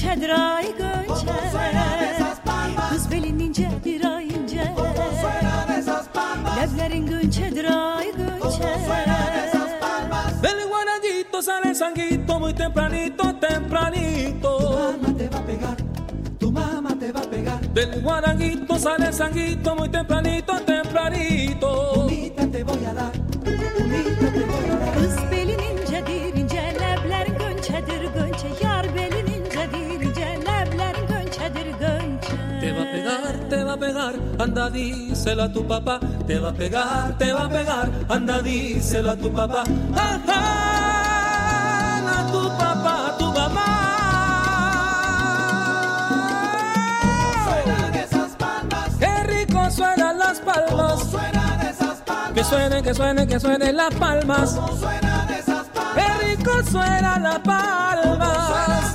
Leblerin gönçedir ay gönçe suenan esas palmas. Kız belin incedir ay ince Suenan esas palmas. Leblerin gönçedir ay gönçe Suenan esas palmas. Del guanadito sale sanguito muy tempranito, tempranito. Tu Mamá te va a pegar. Tu mamá te va a pegar. Del guanaguito sale sanguito muy tempranito, tempranito. Pegar, anda díselo a tu papá. Te va a pegar, te va a pegar, anda díselo a tu papá. Ajá, a tu papá, a tu mamá. Suenan esas palmas. Qué rico suenan las palmas. Suenan esas palmas. Que suenen, que suenen, que suenen las palmas. Suenan esas palmas. Qué rico suenan las palmas.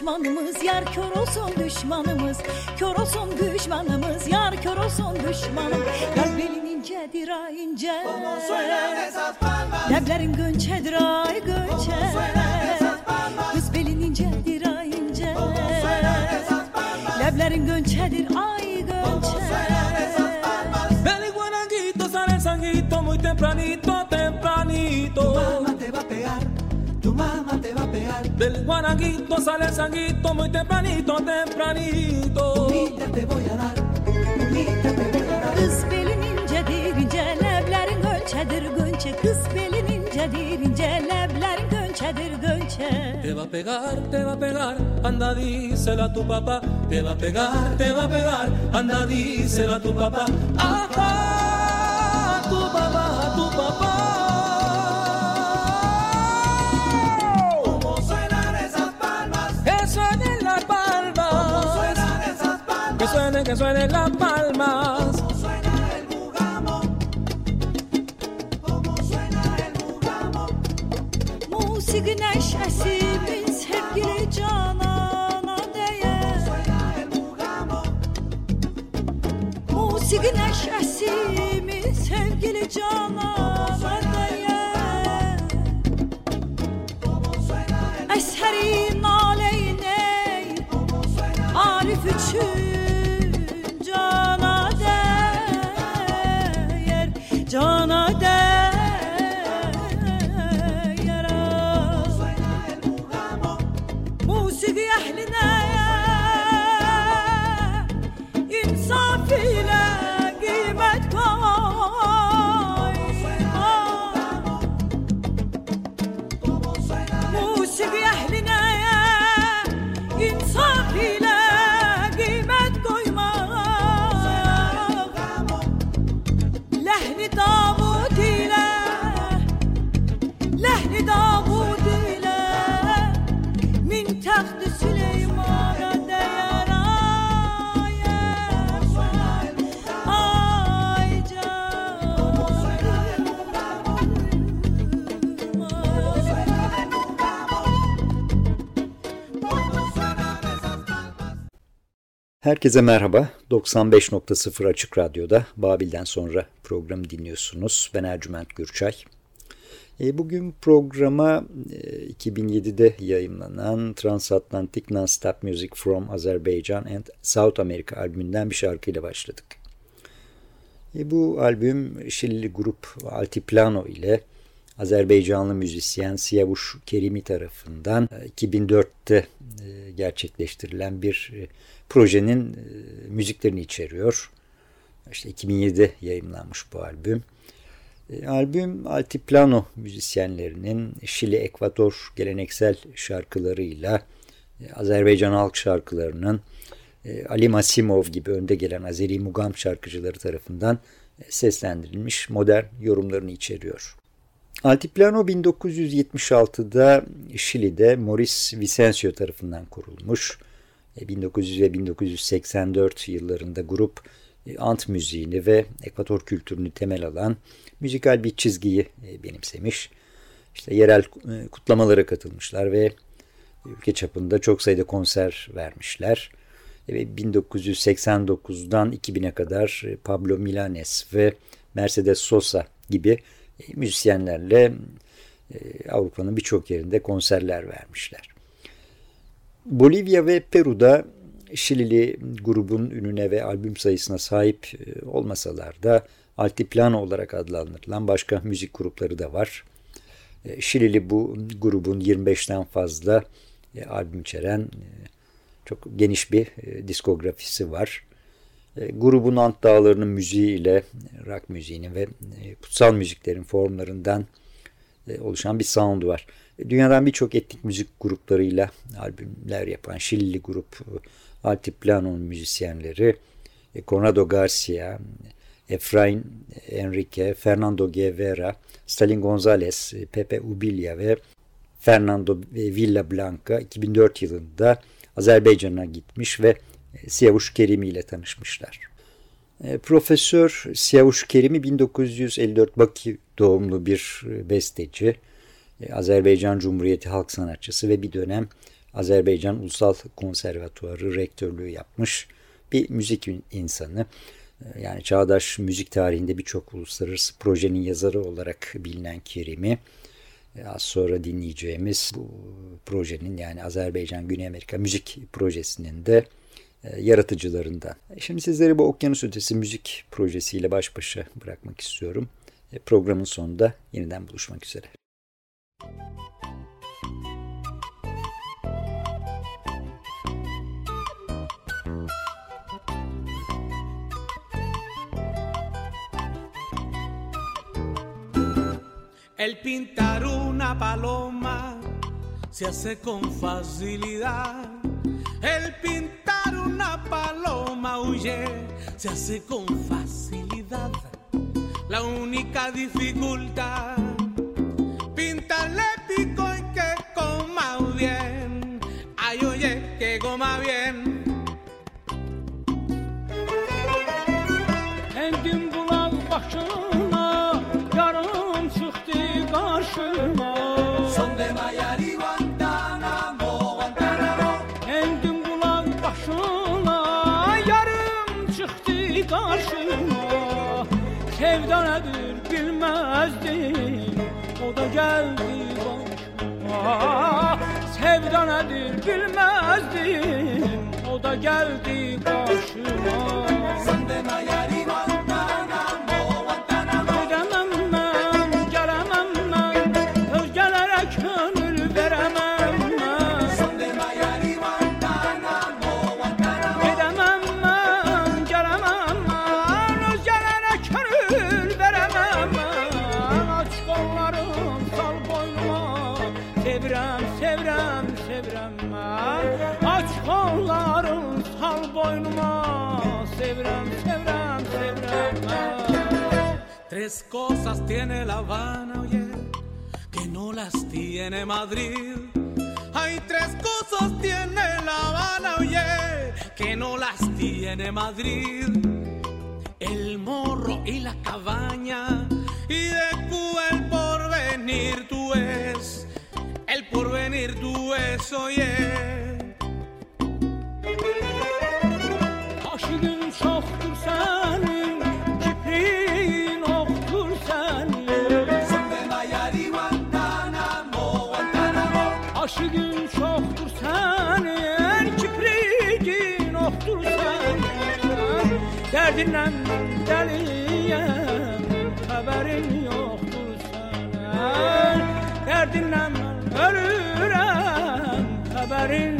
Düşmanımız yar kör olsun düşmanımız. Kör olsun düşmanımız yar kör olsun düşmanım. Yar belin incedir ay ince. Leblerin gönçedir ay gönçe Kız belin incedir ay ince. Leblerin gönçedir ay gönçe sanguito muy tempranito. Del guanaguito sale el sanguito muy tempranito, tempranito. Unita te voy a dar. Unita te voy a dar. Kız belin incedir ince Leblerin gönçedir gönçe Kız belin incedir ince Leblerin gönçedir gönçe Te va a pegar, te va a pegar, anda díselo a tu papá. Te va a pegar, te va a pegar, anda díselo a tu papá. Ajá, a tu papá, a tu papá. Que suenen, las palmas. ¿Cómo suena el mugamo? ¿Cómo suena el mugamo? Musiki neşesimin sevgili canana değer Suena el mugamo. Musiki neşesimin sevgili canana Herkese merhaba. 95.0 Açık Radyo'da Babil'den sonra programı dinliyorsunuz. Ben Ercüment Gürçay. E, bugün programa 2007'de e, yayınlanan Transatlantic Non-Stop Music from Azerbaijan and South America albümünden bir şarkıyla başladık. E, bu albüm Şilili grup Altiplano ile Azerbaycanlı müzisyen Siyavuş Kerimi tarafından 2004'te gerçekleştirilen bir projenin müziklerini içeriyor. İşte 2007'de yayınlanmış bu albüm. E, albüm altiplano müzisyenlerinin Şili Ekvator geleneksel şarkılarıyla e, Azerbaycan halk şarkılarının e, Ali Masimov gibi önde gelen Azeri Mugam şarkıcıları tarafından seslendirilmiş modern yorumlarını içeriyor. Altiplano 1976'da Şili'de Maurice Vicencio tarafından kurulmuş. 1900 ve 1984 yıllarında grup ant müziğini ve ekvator kültürünü temel alan müzikal bir çizgiyi e, benimsemiş. İşte yerel e, kutlamalara katılmışlar ve ülke çapında çok sayıda konser vermişler. Ve 1989'dan 2000'e kadar e, Pablo Milanes ve Mercedes Sosa gibi müzisyenlerle Avrupa'nın birçok yerinde konserler vermişler. Bolivya ve Peru'da Şilili grubun ününe ve albüm sayısına sahip olmasalar da Altiplano olarak adlandırılan başka müzik grupları da var. E, Şilili bu grubun 25'ten fazla e, albüm içeren e, çok geniş bir diskografisi var. Grubun Ant Dağları'nın müziği ile rock müziğinin ve kutsal müziklerin formlarından oluşan bir sound var. Dünyadan birçok etnik müzik gruplarıyla albümler yapan Şilili grup Altiplano'nun müzisyenleri Conrado Garcia, Efrain Enrique, Fernando Guevara, Stalin Gonzalez, Pepe Ubilia ve Fernando Villa Blanca 2004 yılında Azerbaycan'a gitmiş ve Siyavuş Kerimi ile tanışmışlar. E, Profesör Siyavuş Kerimi 1954 Bakü doğumlu bir besteci, e, Azerbaycan Cumhuriyeti halk sanatçısı ve bir dönem Azerbaycan Ulusal Konservatuarı rektörlüğü yapmış bir müzik insanı. Yani çağdaş müzik tarihinde birçok uluslararası projenin yazarı olarak bilinen Kerim'i e, az sonra dinleyeceğimiz bu projenin yani Azerbaycan Güney Amerika müzik projesinin de e, yaratıcılarından. E, şimdi sizleri bu Okyanus Ötesi müzik projesiyle baş başa bırakmak istiyorum. Programın sonunda yeniden buluşmak üzere. El pintar una paloma se hace con facilidad. El pintar una paloma huye se hace con facilidad. La única dificultad, pintarle pico y que coma bien. Ay, oye, que coma bien. Sevda nedir bilmezdim. O da geldi tiene La Habana, oye, que no las tiene Madrid. Hay tres cosas tiene La Habana, oye, que no las tiene Madrid. El morro y la cabaña, y de Cuba el porvenir tú es, el porvenir tú es, oye. dinlemem ölürüm haberin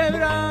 çevren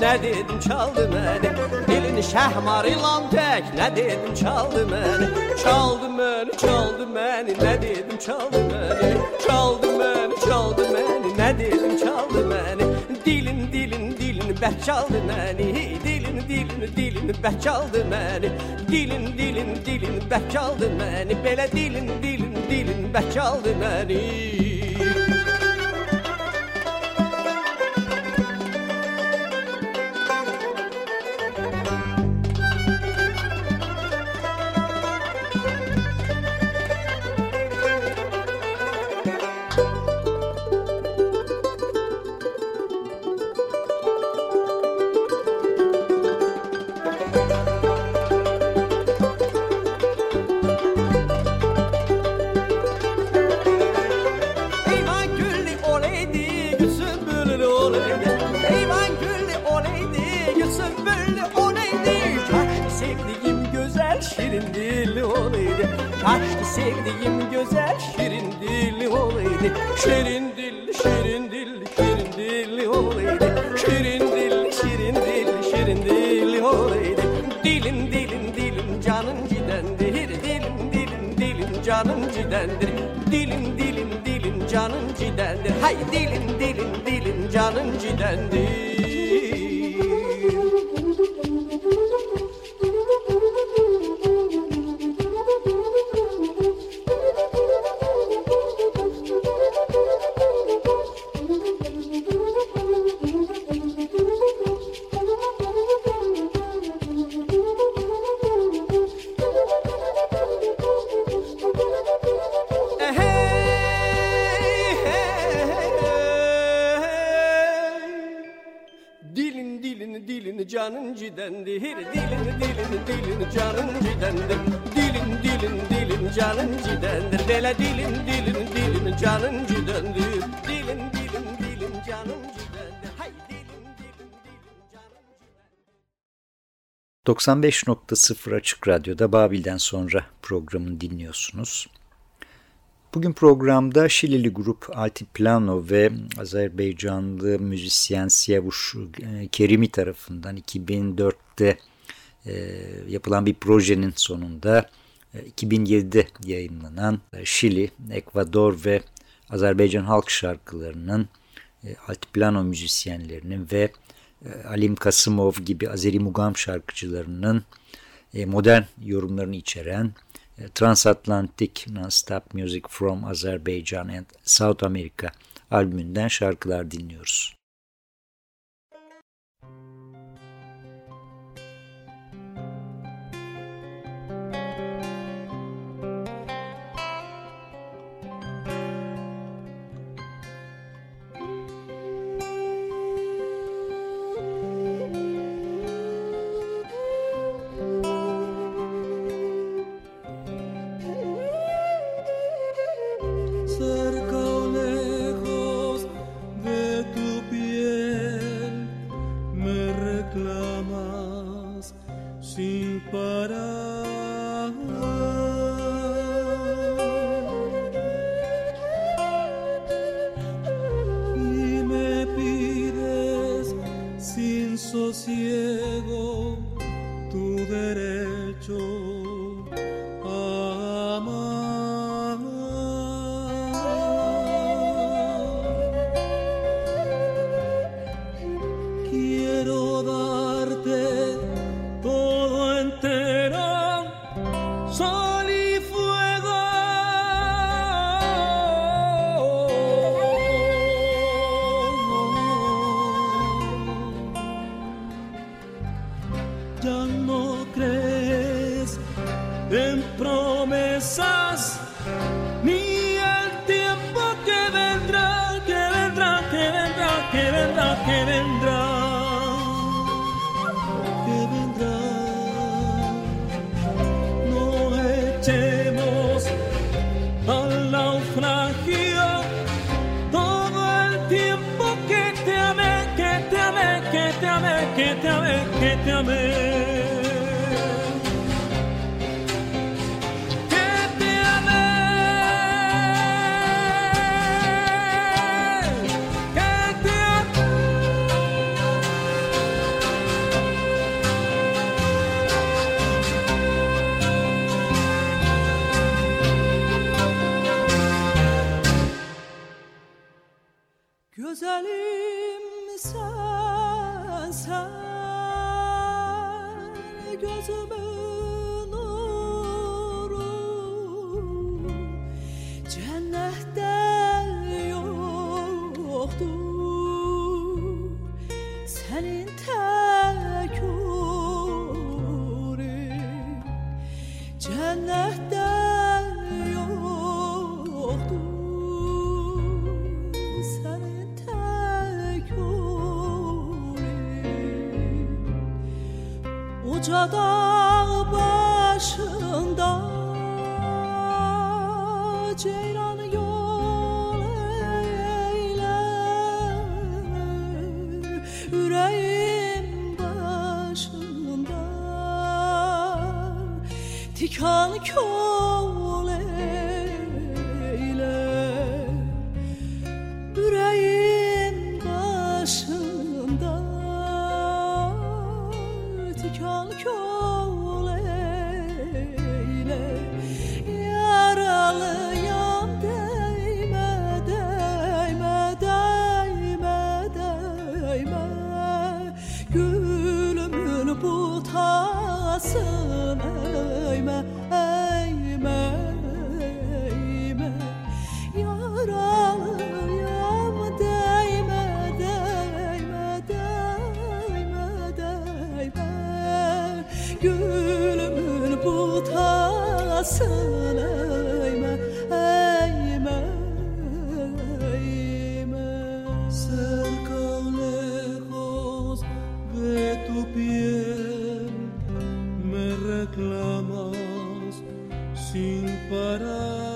nə dedim çaldı məni? Dilini şəhmar ilan tək. Nə dedim çaldı məni? Çaldı məni, çaldı məni, nə dedim çaldı məni? Çaldı məni, çaldı məni, nə dedim çaldı məni? Dilin, dilin, dilin bək çaldı məni. Dilin, dilin, dilin bək çaldı məni. Dilin, dilin, dilin bək çaldı məni. Belə dilin, dilin, dilin bək çaldı məni. Cidendi 95.0 Açık Radyo'da Babil'den sonra programını dinliyorsunuz. Bugün programda Şilili grup Altiplano ve Azerbaycanlı müzisyen Siyavuş e, Kerimi tarafından 2004'te e, yapılan bir projenin sonunda e, 2007'de yayınlanan Şili, Ekvador ve Azerbaycan halk şarkılarının Altiplano müzisyenlerinin ve e, Alim Kasımov gibi Azeri Mugam şarkıcılarının e, modern yorumlarını içeren e, Transatlantic Nonstop Music from Azerbaijan and South America albümünden şarkılar dinliyoruz. Güzelim sen sen gözümün nuru. Cennette 冲 reclamas sin parar.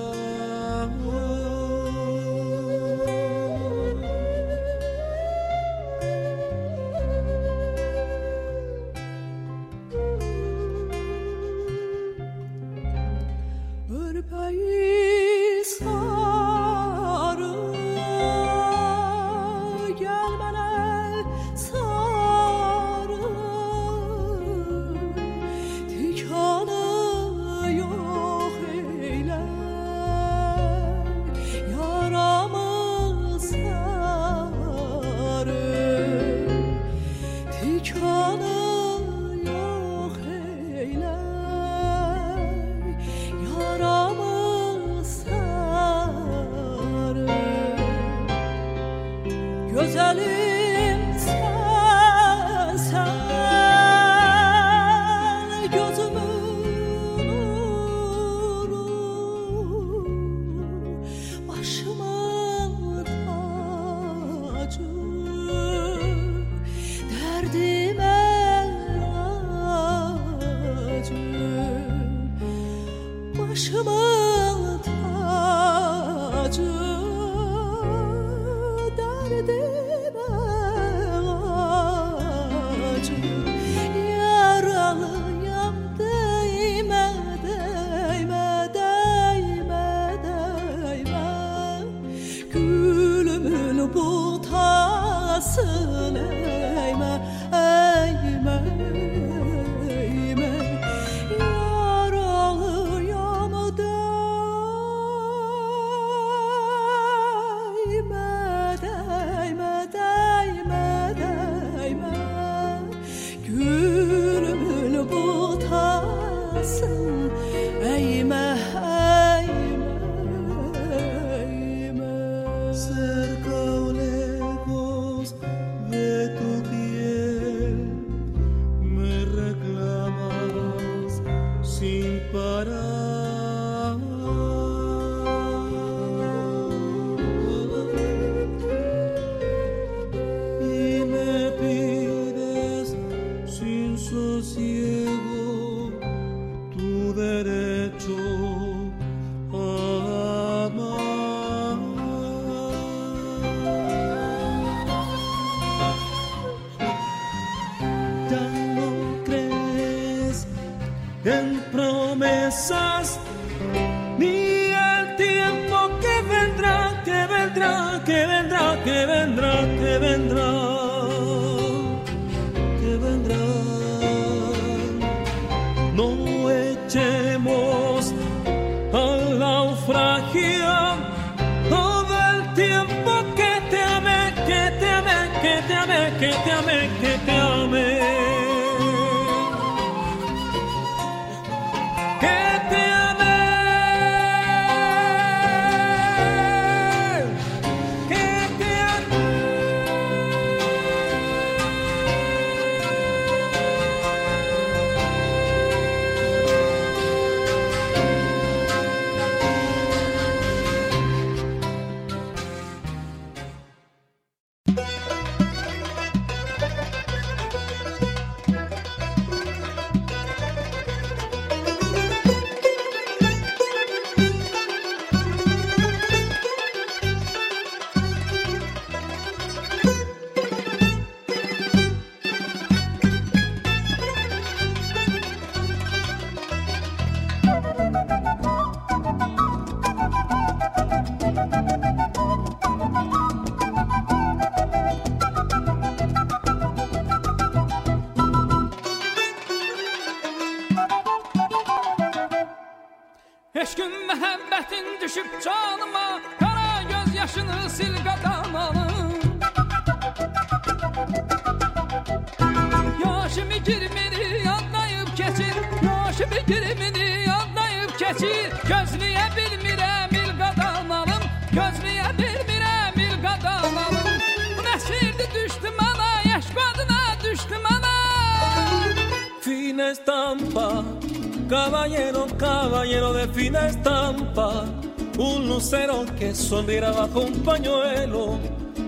Que sonriera bajo un pañuelo,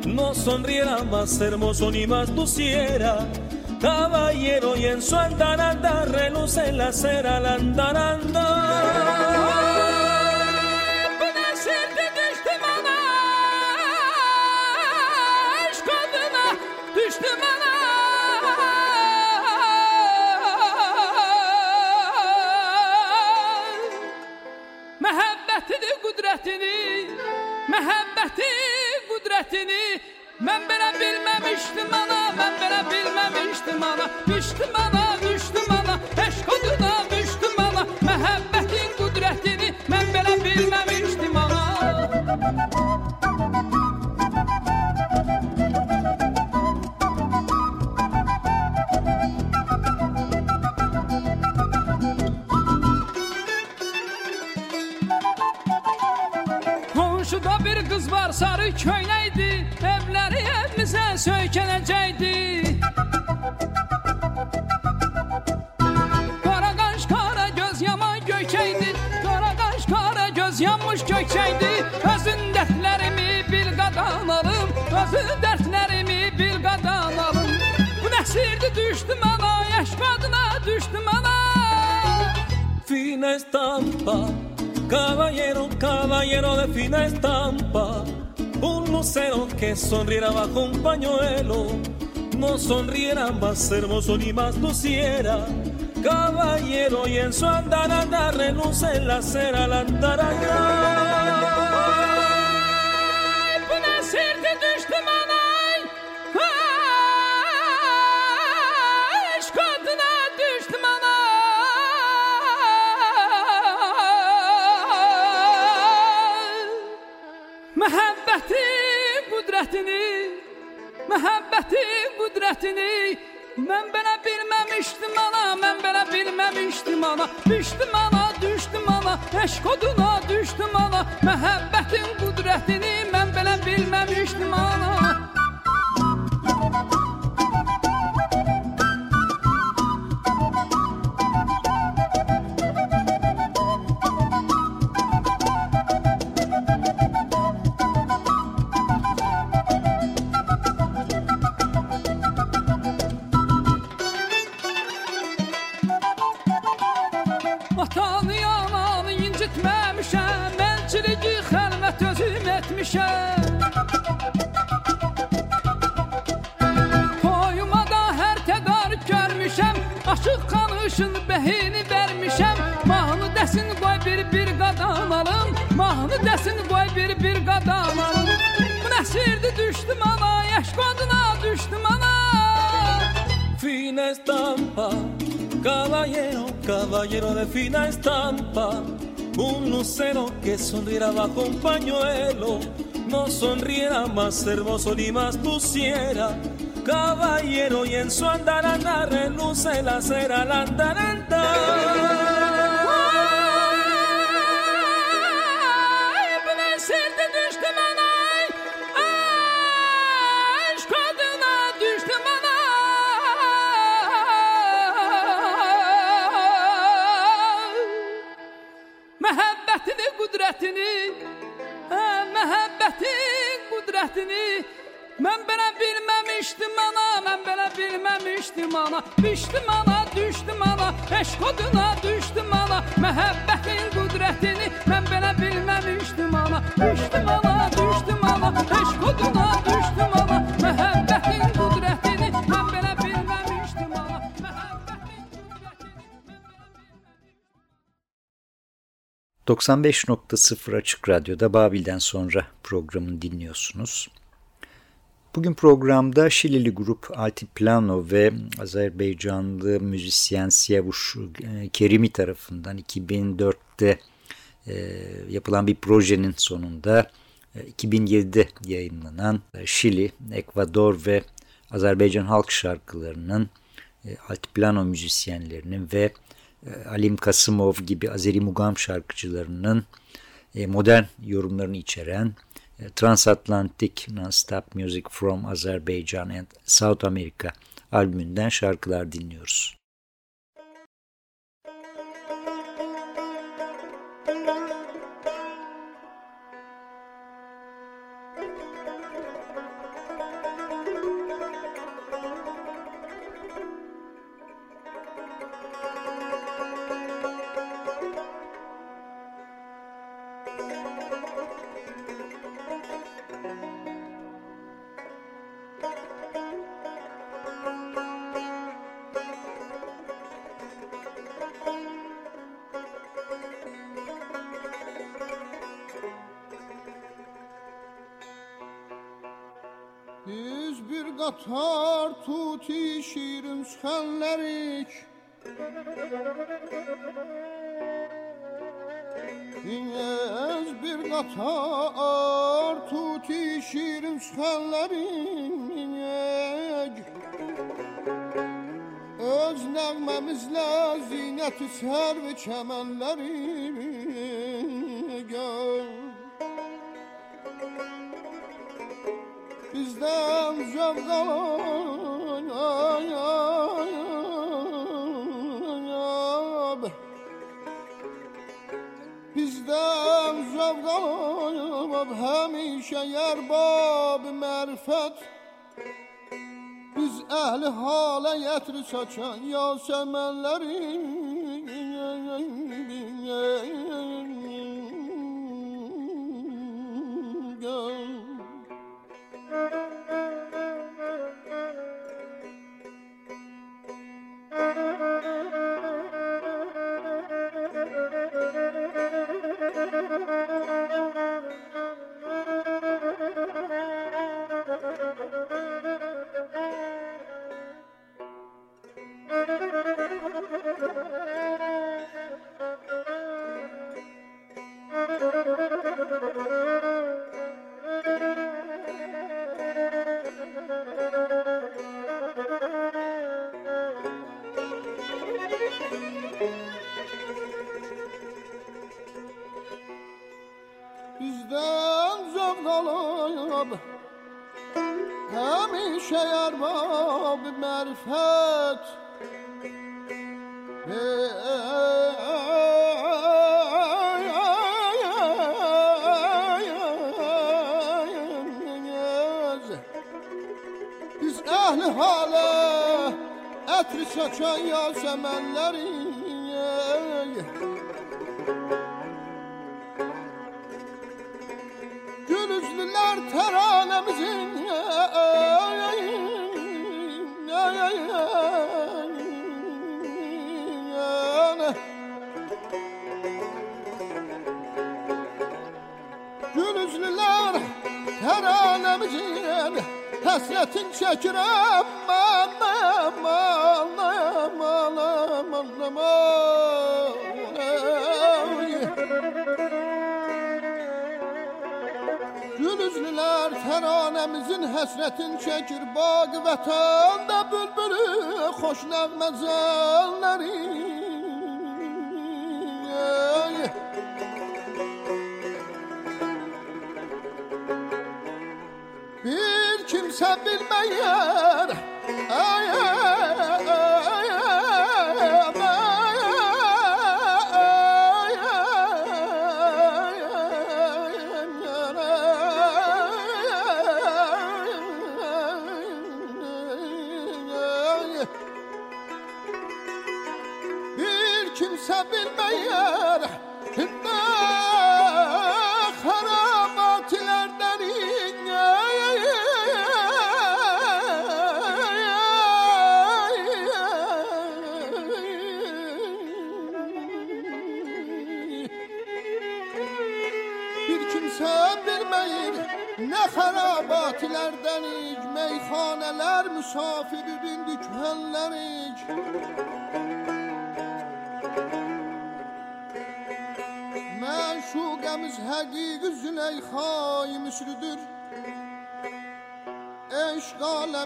no sonriera más hermoso ni más luciera. Caballero y en su andaranda reluce la cera al andar sarı köynəkdi Evləri evimizə söykənəcəkdi Qara qaş, qara göz yaman gökəkdi Qara qaş, qara göz yanmış gökəkdi Özün dərdlərimi bil qadan alım Özün dərdlərimi bil qadan alım. Bu nəsirdi düşdüm ana Yaş qadına düşdüm ana. Fina estampa, caballero, caballero de fina estampa, un lucero que sonriera bajo un pañuelo, no sonriera más hermoso ni más luciera. Caballero y en su andar andar reluce la cera al andar belə bilməmişdim ana Düşdüm ana, düşdüm ana. Eşq oduna düşdüm ana. Məhəbbətin qüdrətini Mən belə bilməmişdim ana özüm etmişəm Toyuma da hər təqarib görmüşəm Aşıq qanışın bəhini vermişəm Mahnı dəsin qoy bir bir qadan alım Mahnı dəsin qoy bir bir qadan alım Bu nəsirdi ana Yaş qadına düşdüm ana. Fina estampa, caballero, caballero de fina estampa, un lucero que sonriera bajo un pañuelo, no sonriera más hermoso ni más luciera. Caballero y en su andar andar reluce la cera andar Düşdüm ana, düşdüm ana Eşq oduna düşdüm ana. Məhəbbətin qüdrətini Mən belə bilməmişdim ana. Düşdüm ana, düşdüm ana Eşq oduna düşdüm ana. Məhəbbətin qüdrətini Mən belə bilməmişdim ana. Məhəbbətin belə 95.0 Açık Radyo'da Babil'den sonra programını dinliyorsunuz. Bugün programda Şilili grup Altiplano ve Azerbaycanlı müzisyen Siyavuş e, Kerimi tarafından 2004'te e, yapılan bir projenin sonunda e, 2007'de yayınlanan e, Şili, Ekvador ve Azerbaycan halk şarkılarının Altiplano müzisyenlerinin ve Alim Kasımov gibi Azeri Mugam şarkıcılarının modern yorumlarını içeren Transatlantic Non-Stop Music from Azerbaijan and South America albümünden şarkılar dinliyoruz. İngəz bir qatar tuti şirin sıxanlərik Öz nəğməmizlə zinəti sərv çəmənlərik bizden zevk alan hemişe yerbab merfet biz ehli hale yetri saçan yasemenlerin Gülüzlüler teranemizin həsrətin çəkir Baq vətəndə bülbülü xoş nəğməzəlləri Bir kimsə bilməyər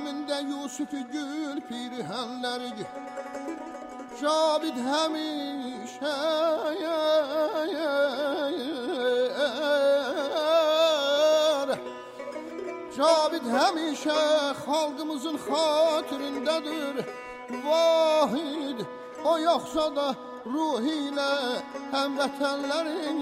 Eşq aləmində Yusuf gül pirihənləri Cabid həmişə Cabid həmişə xalqımızın xatirindədir. Vahid o yoxsa da ruhi ilə həmvətənlərin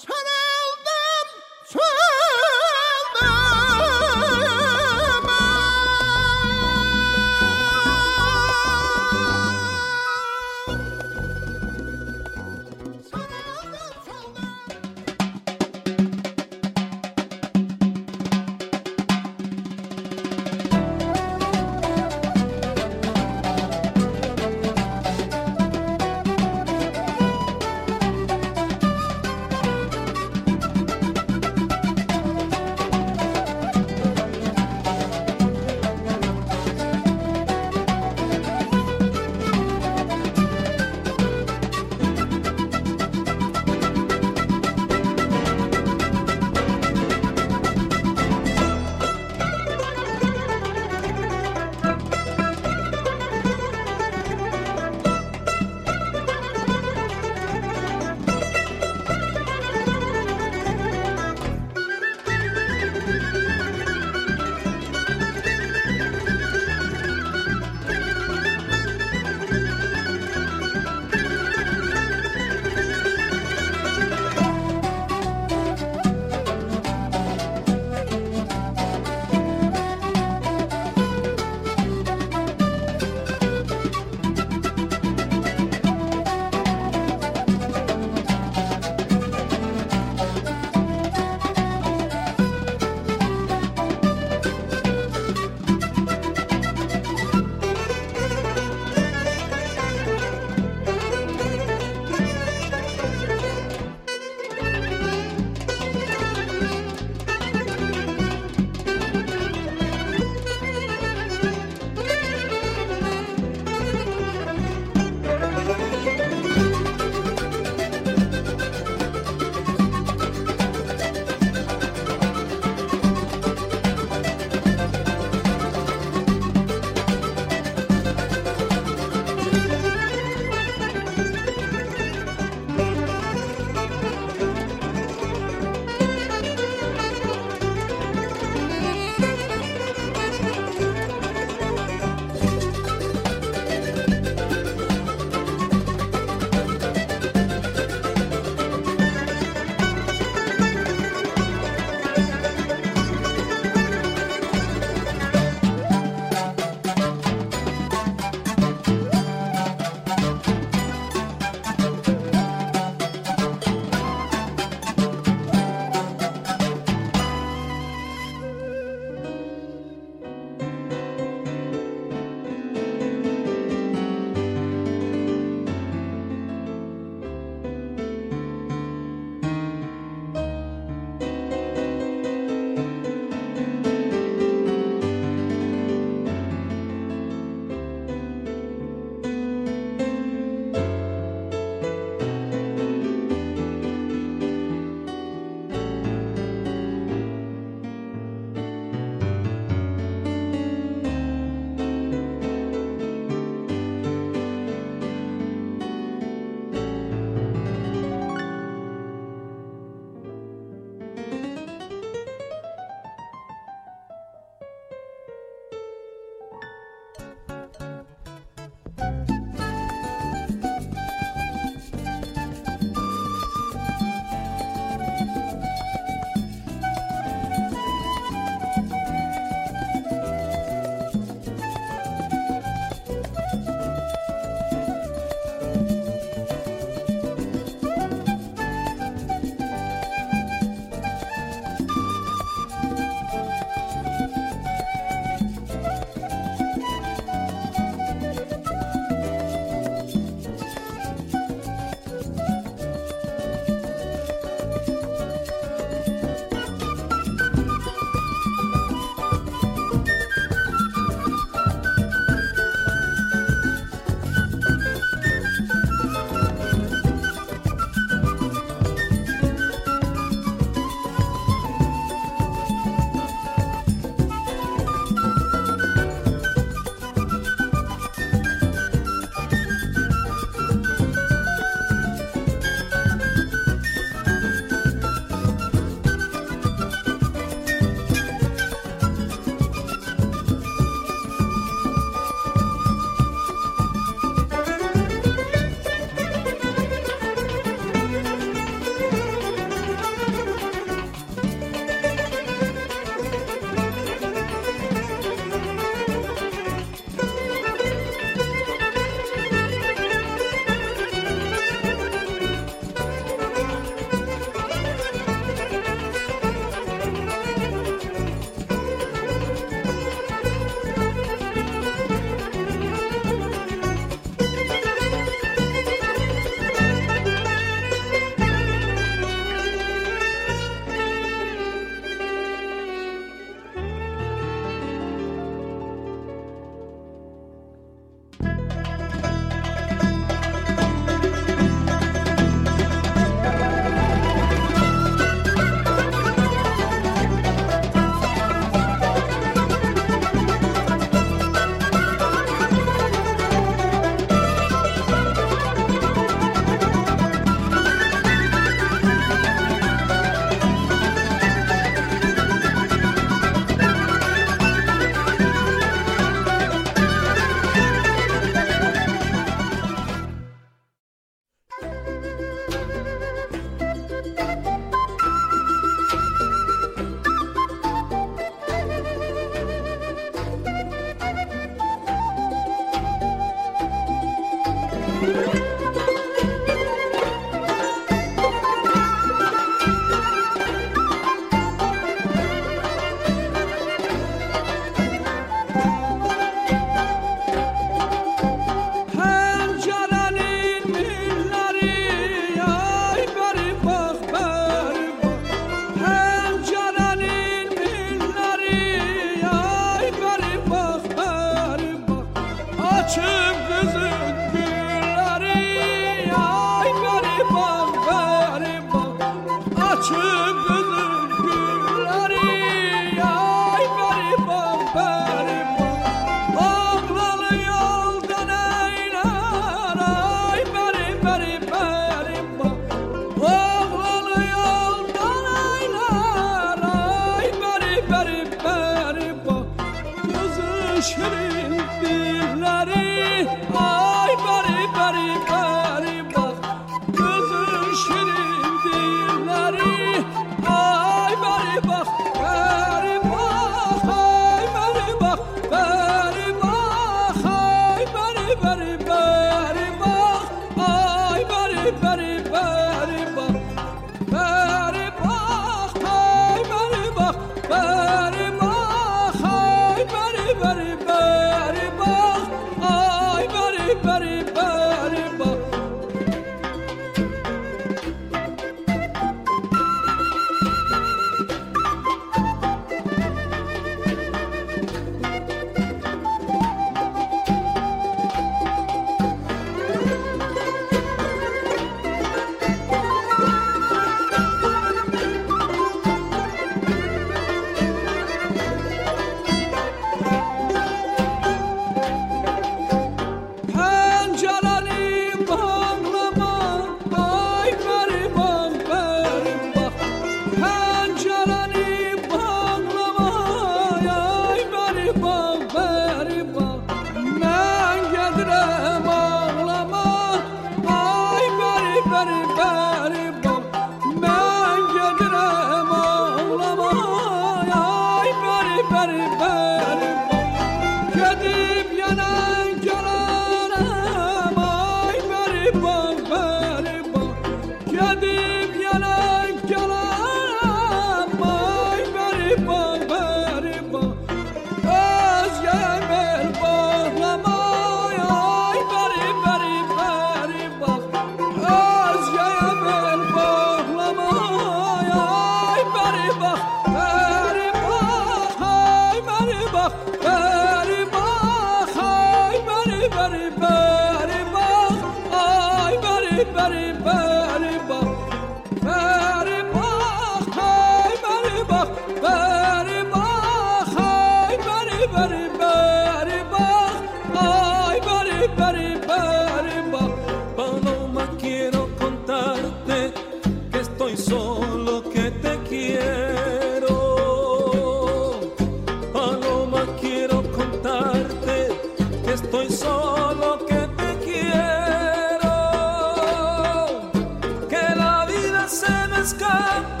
let's go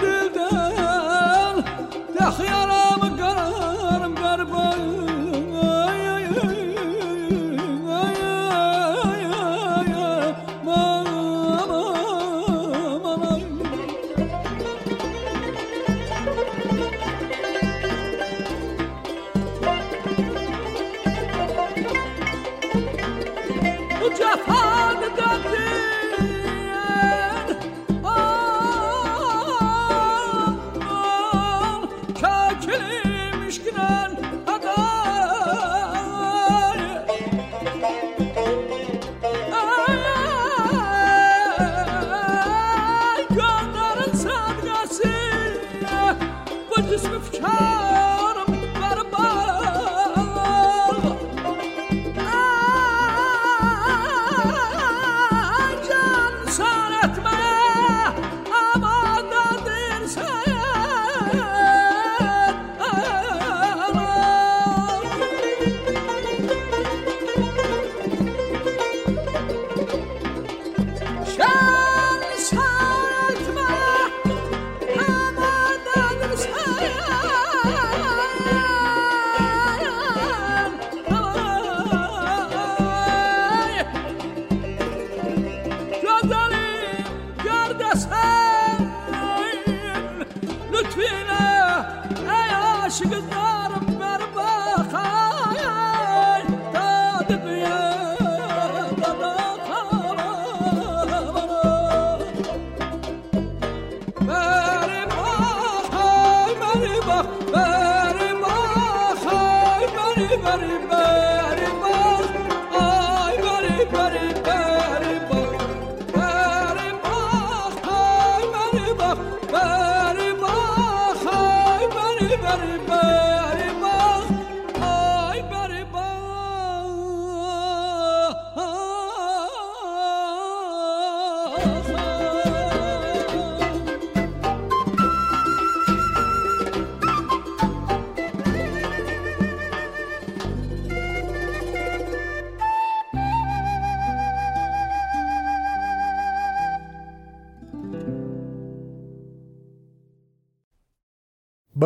ay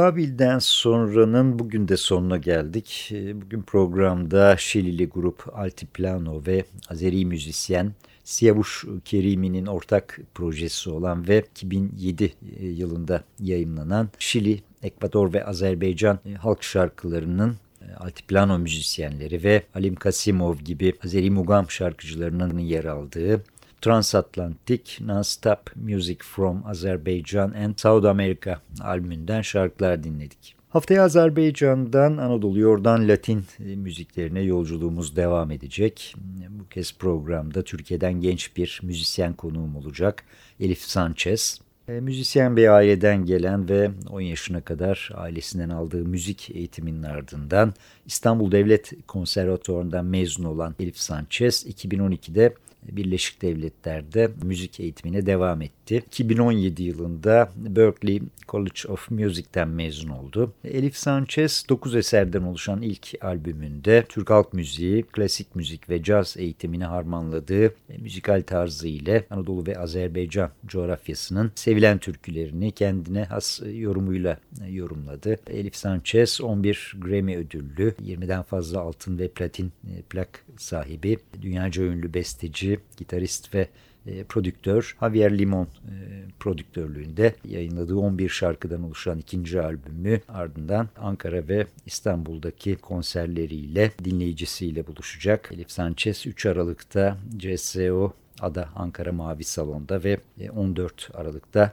Babil'den sonranın bugün de sonuna geldik. Ee, bugün programda Şilili grup Altiplano ve Azeri müzisyen Siyavuş Kerimi'nin ortak projesi olan ve 2007 e, yılında yayınlanan Şili, Ekvador ve Azerbaycan e, halk şarkılarının e, Altiplano müzisyenleri ve Alim Kasimov gibi Azeri Mugam şarkıcılarının yer aldığı Transatlantic Non-Stop Music from Azerbaijan and South America albümünden şarkılar dinledik. Haftaya Azerbaycan'dan Anadolu oradan Latin müziklerine yolculuğumuz devam edecek. Bu kez programda Türkiye'den genç bir müzisyen konuğum olacak. Elif Sanchez. E, müzisyen bir aileden gelen ve 10 yaşına kadar ailesinden aldığı müzik eğitiminin ardından İstanbul Devlet Konservatuvarı'ndan mezun olan Elif Sanchez 2012'de Birleşik Devletler'de müzik eğitimine devam etti. 2017 yılında Berklee College of Music'ten mezun oldu. Elif Sanchez 9 eserden oluşan ilk albümünde Türk halk müziği, klasik müzik ve caz eğitimini harmanladığı müzikal tarzı ile Anadolu ve Azerbaycan coğrafyasının sevilen türkülerini kendine has yorumuyla yorumladı. Elif Sanchez 11 Grammy ödüllü, 20'den fazla altın ve platin plak sahibi, dünyaca ünlü besteci, gitarist ve e, prodüktör Javier Limon e, prodüktörlüğünde yayınladığı 11 şarkıdan oluşan ikinci albümü ardından Ankara ve İstanbul'daki konserleriyle dinleyicisiyle buluşacak. Elif Sanchez 3 Aralık'ta CSO Ada Ankara Mavi Salon'da ve 14 e, Aralık'ta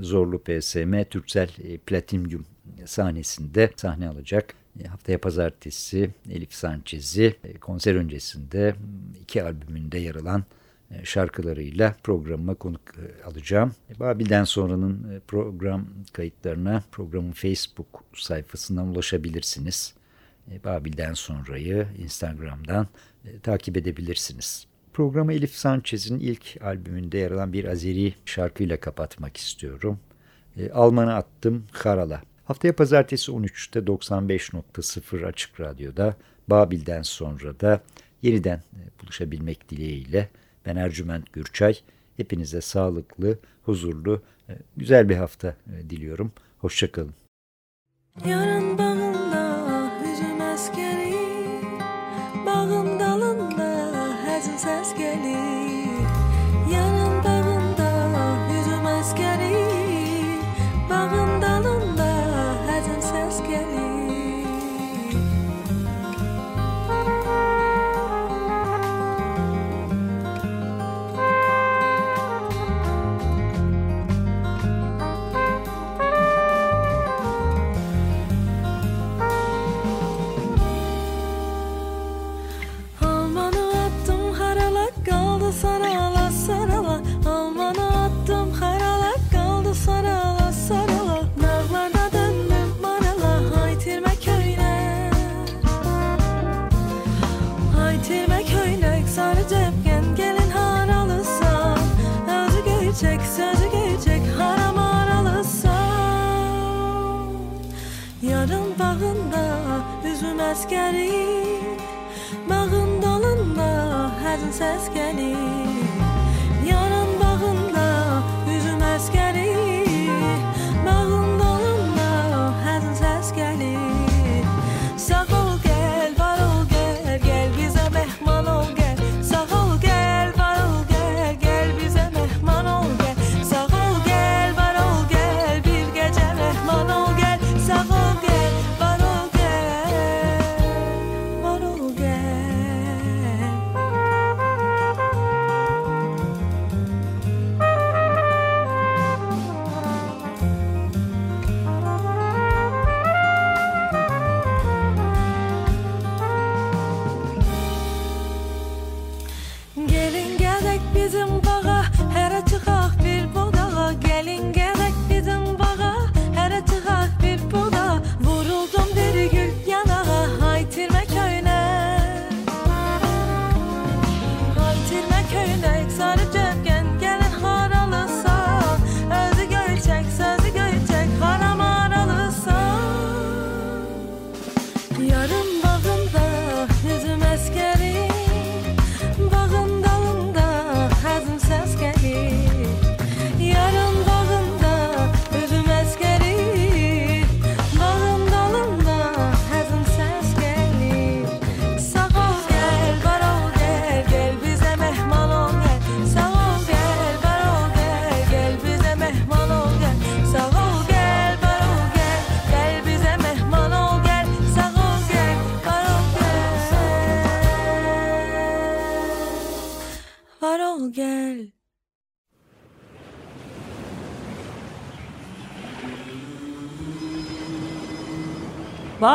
Zorlu PSM Türksel Platinum sahnesinde sahne alacak. Haftaya pazartesi Elif Sanchez'i konser öncesinde iki albümünde yer alan e, şarkılarıyla programıma konuk e, alacağım. E, Babil'den sonranın program kayıtlarına programın Facebook sayfasından ulaşabilirsiniz. Babil'den sonrayı Instagram'dan takip edebilirsiniz. Programı Elif Sanchez'in ilk albümünde yer alan bir Azeri şarkıyla kapatmak istiyorum. Alman'a attım Harala. Haftaya pazartesi 13'te 95.0 Açık Radyo'da Babil'den sonra da yeniden buluşabilmek dileğiyle ben Ercüment Gürçay. Hepinize sağlıklı, huzurlu, e, güzel bir hafta e, diliyorum. Hoşçakalın. Yarın bağında səs gəlir Bağın dalında həzin səs gəlir